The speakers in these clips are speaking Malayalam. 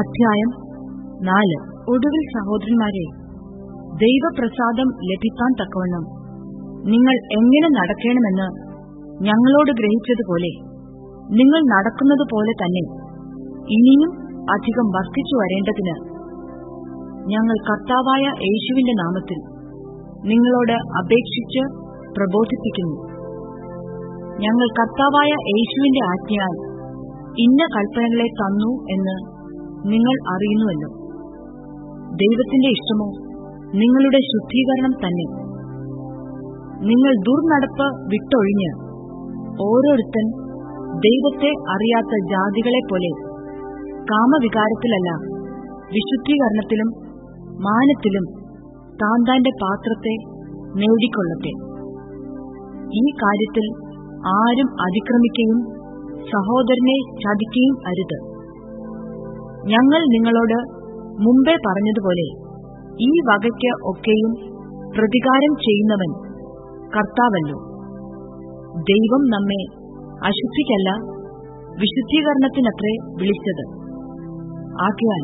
അധ്യായം നാല്. ഒടുവിൽ സഹോദരന്മാരെ ദൈവപ്രസാദം ലഭിക്കാൻ തക്കവണ്ണം നിങ്ങൾ എങ്ങനെ നടക്കണമെന്ന് ഞങ്ങളോട് ഗ്രഹിച്ചതുപോലെ നിങ്ങൾ നടക്കുന്നതുപോലെ തന്നെ ഇനിയും അധികം വർദ്ധിച്ചു വരേണ്ടതിന് ഞങ്ങൾ കർത്താവായ യേശുവിന്റെ നാമത്തിൽ നിങ്ങളോട് അപേക്ഷിച്ച് പ്രബോധിപ്പിക്കുന്നു. ഞങ്ങൾ കർത്താവായ യേശുവിന്റെ ആജ്ഞയാൽ ഇന്ന കൽപ്പനകളെ തന്നു എന്ന് നിങ്ങൾ അറിയുന്നുവല്ലോ. ദൈവത്തിന്റെ ഇഷ്ടമോ? നിങ്ങളുടെ ശുദ്ധീകരണം തന്നെ. നിങ്ങൾ ദുർനടപ്പ് വിട്ടൊഴിഞ്ഞ് ഓരോരുത്തൻ ദൈവത്തെ അറിയാത്ത ജാതികളെ പോലെ കാമവികാരത്തിലല്ല വിശുദ്ധീകരണത്തിലും മാനത്തിലും താൻ പാത്രത്തെ നേടിക്കൊള്ളട്ടെ. ഈ കാര്യത്തിൽ ആരും അതിക്രമിക്കുകയും സഹോദരനെ ചതിക്കുകയും അരുത്. ഞങ്ങൾ നിങ്ങളോട് മുമ്പേ പറഞ്ഞതുപോലെ ഈ വകയ്ക്ക് ഒക്കെയും പ്രതികാരം ചെയ്യുന്നവൻ കർത്താവല്ലോ. ദൈവം നമ്മെ അശുദ്ധിക്കല്ല വിശുദ്ധീകരണത്തിനത്രേ വിളിച്ചത്. ആകയാൽ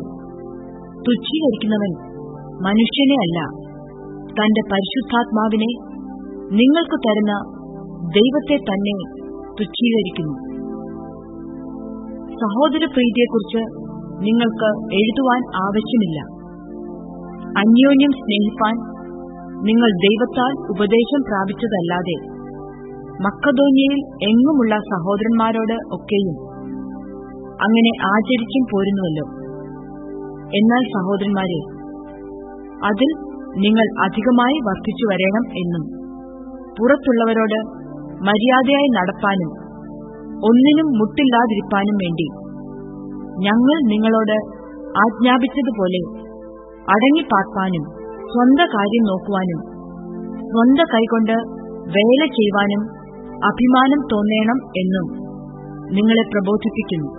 തുച്ഛീകരിക്കുന്നവൻ മനുഷ്യനെ അല്ല തന്റെ പരിശുദ്ധാത്മാവിനെ നിങ്ങൾക്ക് തരുന്ന ദൈവത്തെ തന്നെ തുച്ഛീകരിക്കുന്നു. സഹോദരപ്രീതിയെക്കുറിച്ച് നിങ്ങൾക്ക് എഴുതുവാൻ ആവശ്യമില്ല. അന്യോന്യം സ്നേഹിപ്പാൻ നിങ്ങൾ ദൈവത്താൽ ഉപദേശം പ്രാപിച്ചതല്ലാതെ മക്കതോന്യയിൽ എങ്ങുമുള്ള സഹോദരന്മാരോട് ഒക്കെയും അങ്ങനെ ആചരിക്കും പോരുന്നുവല്ലോ. എന്നാൽ സഹോദരന്മാരെ അതിൽ നിങ്ങൾ അധികമായി വർദ്ധിച്ചു വരേണം എന്നും പുറത്തുള്ളവരോട് മര്യാദയായി നടപ്പാനും ഒന്നിനും മുട്ടില്ലാതിരിപ്പാനും വേണ്ടി ഞങ്ങൾ നിങ്ങളോട് ആജ്ഞാപിച്ചതുപോലെ അടങ്ങിപ്പാർപ്പാനും സ്വന്ത കാര്യം നോക്കുവാനും സ്വന്ത കൈകൊണ്ട് വേല ചെയ്യുവാനും അഭിമാനം തോന്നേണം എന്നും നിങ്ങളെ പ്രബോധിപ്പിക്കുന്നു.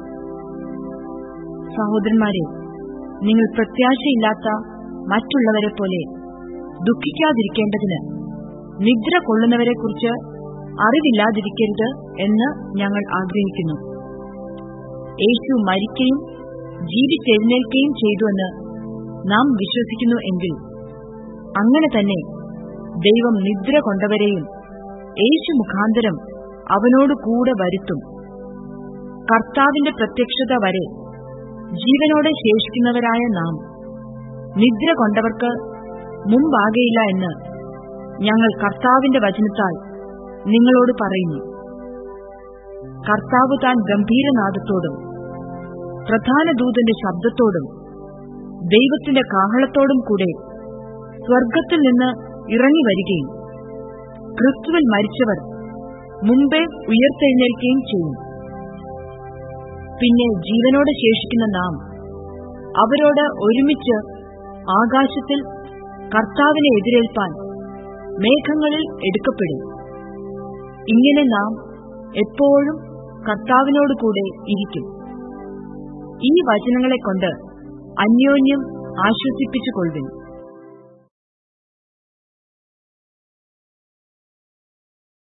സഹോദരന്മാരെ നിങ്ങൾ പ്രത്യാശയില്ലാത്ത മറ്റുള്ളവരെ പോലെ ദുഃഖിക്കാതിരിക്കേണ്ടതിന് നിദ്ര കൊള്ളുന്നവരെക്കുറിച്ച് അറിവില്ലാതിരിക്കരുത് എന്ന് ഞങ്ങൾ ആഗ്രഹിക്കുന്നു. യേശു മരിക്കുകയും ജീവിച്ചെഴുന്നേൽക്കുകയും ചെയ്തുവെന്ന് നാം വിശ്വസിക്കുന്നു എങ്കിൽ അങ്ങനെ തന്നെ ദൈവം നിദ്ര കൊണ്ടവരെയും യേശു മുഖാന്തരം അവനോട് കൂടെ വരുത്തും. കർത്താവിന്റെ പ്രത്യക്ഷത വരെ ജീവനോടെ ശേഷിക്കുന്നവരായ നാം നിദ്ര കൊണ്ടവർക്ക് മുമ്പാകയില്ല എന്ന് ഞങ്ങൾ കർത്താവിന്റെ വചനത്താൽ നിങ്ങളോട് പറയുന്നു. കർത്താവ് താൻ ഗംഭീരനാദത്തോടും പ്രധാന ദൂതന്റെ ശബ്ദത്തോടും ദൈവത്തിന്റെ കാഹളത്തോടും കൂടെ സ്വർഗത്തിൽ നിന്ന് ഇറങ്ങി വരികയും ക്രിസ്തുവിൽ മരിച്ചവർ മുമ്പേ ഉയർത്തെഴുന്നേൽക്കുകയും ചെയ്യും. പിന്നെ ജീവനോടെ ശേഷിക്കുന്ന നാം അവരോട് ഒരുമിച്ച് ആകാശത്തിൽ കർത്താവിനെ എതിരേൽപ്പാൻ മേഘങ്ങളിൽ എടുക്കപ്പെടും. ഇങ്ങനെ നാം എപ്പോഴും കർത്താവിനോടുകൂടെ ഇരിക്കും. ഈ വചനങ്ങളെ കൊണ്ട് അന്യോന്യം ആശ്വസിപ്പിച്ചുകൊള്ളുവിൻ.